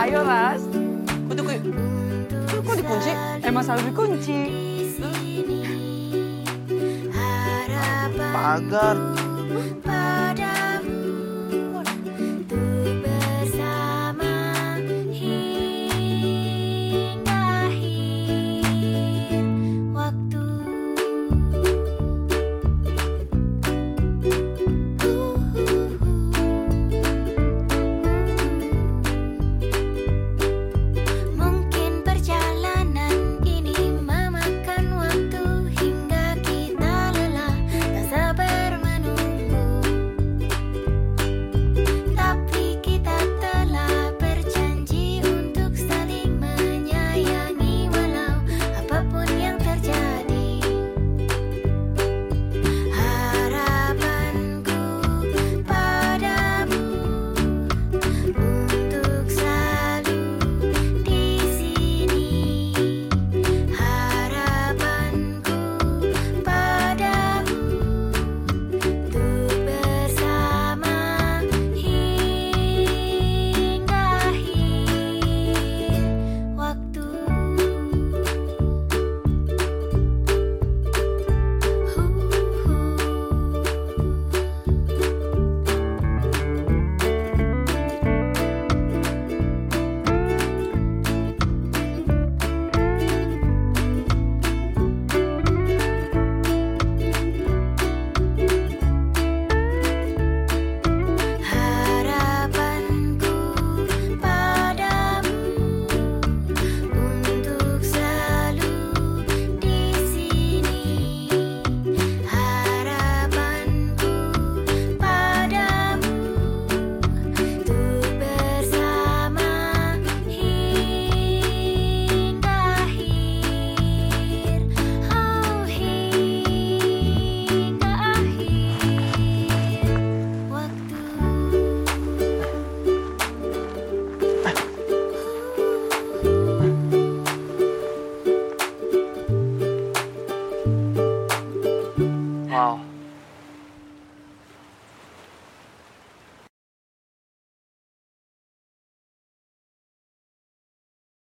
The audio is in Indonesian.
ayo ras Kok di kok dikunci? Emang selalu dikunci. Pagar.